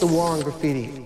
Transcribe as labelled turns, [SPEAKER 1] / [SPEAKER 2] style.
[SPEAKER 1] the war on graffiti.